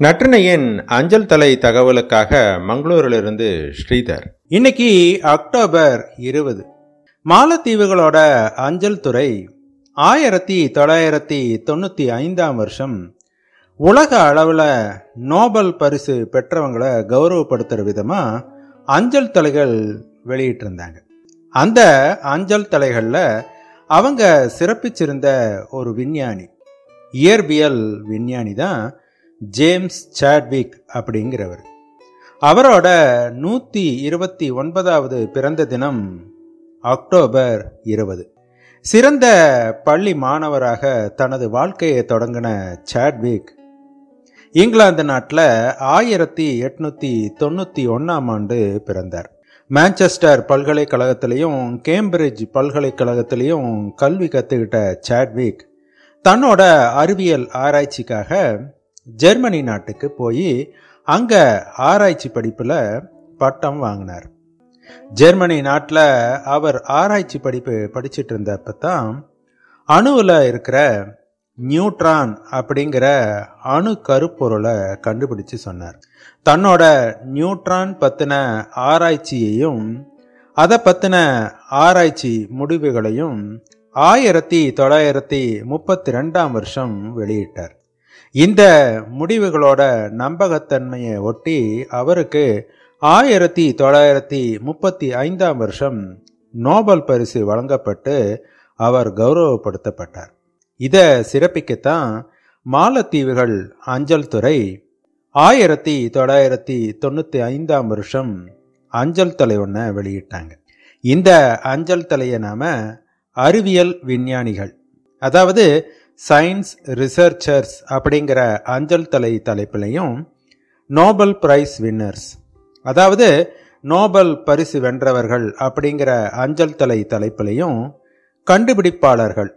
நற்றினையின் அஞ்சல் தலை தகவலுக்காக மங்களூரிலிருந்து ஸ்ரீதர். இன்னைக்கு அக்டோபர் இருபது. மாலத்தீவுகளோட அஞ்சல் துறை ஆயிரத்தி தொள்ளாயிரத்தி தொண்ணூற்றி ஐந்தாம் வருஷம் உலக அளவில் நோபல் பரிசு பெற்றவங்களை கௌரவப்படுத்துகிற விதமாக அஞ்சல் தலைகள் வெளியிட்டிருந்தாங்க. அந்த அஞ்சல் தலைகளில் அவங்க சிறப்பிச்சிருந்த ஒரு விஞ்ஞானி இயற்பியல் விஞ்ஞானி தான் ஜேம்ஸ் சாட்விக் அப்படிங்கிறவர். அவரோட நூற்றி இருபத்தி ஒன்பதாவது பிறந்த தினம் அக்டோபர் இருபது. சிறந்த பள்ளி மாணவராக தனது வாழ்க்கையை தொடங்கின சாட்விக் இங்கிலாந்து நாட்டில் ஆயிரத்தி எட்நூத்தி தொண்ணூற்றி ஒன்றாம் ஆண்டு பிறந்தார். மான்செஸ்டர் பல்கலைக்கழகத்திலையும் கேம்பிரிட்ஜ் பல்கலைக்கழகத்திலையும் கல்வி கற்றுக்கிட்ட சாட்விக் தன்னோட அறிவியல் ஆராய்ச்சிக்காக ஜெர்மனி நாட்டுக்கு போய் அங்கே ஆராய்ச்சி படிப்பில் பட்டம் வாங்கினார். ஜெர்மனி நாட்டில் அவர் ஆராய்ச்சி படிப்பு படிச்சுட்டு இருந்தப்ப தான் அணுவில் இருக்கிற நியூட்ரான் அப்படிங்கிற அணு கருப்பொருளை கண்டுபிடிச்சு சொன்னார். தன்னோட நியூட்ரான் பற்றின ஆராய்ச்சியையும் அதை பற்றின ஆராய்ச்சி முடிவுகளையும் ஆயிரத்தி தொள்ளாயிரத்தி முப்பத்தி ரெண்டாம் வருஷம் வெளியிட்டார். இந்த முடிவுகளோட நம்பகத்தன்மையை ஒட்டி அவருக்கு ஆயிரத்தி தொள்ளாயிரத்தி முப்பத்தி ஐந்தாம் வருஷம் நோபல் பரிசு வழங்கப்பட்டு அவர் கௌரவப்படுத்தப்பட்டார். இதை சிறப்பிக்கத்தான் மாலத்தீவுகள் அஞ்சல் துறை ஆயிரத்தி தொள்ளாயிரத்தி தொண்ணூற்றி ஐந்தாம் வருஷம் அஞ்சல் தலை ஒன்றை வெளியிட்டாங்க. இந்த அஞ்சல் தலையை நாம அறிவியல் விஞ்ஞானிகள் அதாவது சயின்ஸ் ரிசர்ச்சர்ஸ் அப்படிங்கிற அஞ்சல் தலை தலைப்பிலையும் நோபல் பிரைஸ் வின்னர்ஸ் அதாவது நோபல் பரிசு வென்றவர்கள் அப்படிங்கிற அஞ்சல் தலை தலைப்பிலையும் கண்டுபிடிப்பாளர்கள்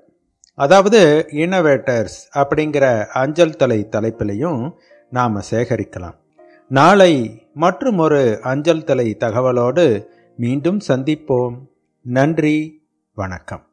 அதாவது இன்னோவேட்டர்ஸ் அப்படிங்கிற அஞ்சல் தலை தலைப்பிலையும் நாம் சேகரிக்கலாம். நாளை மற்றும் ஒரு அஞ்சல் தலை தகவலோடு மீண்டும் சந்திப்போம். நன்றி வணக்கம்.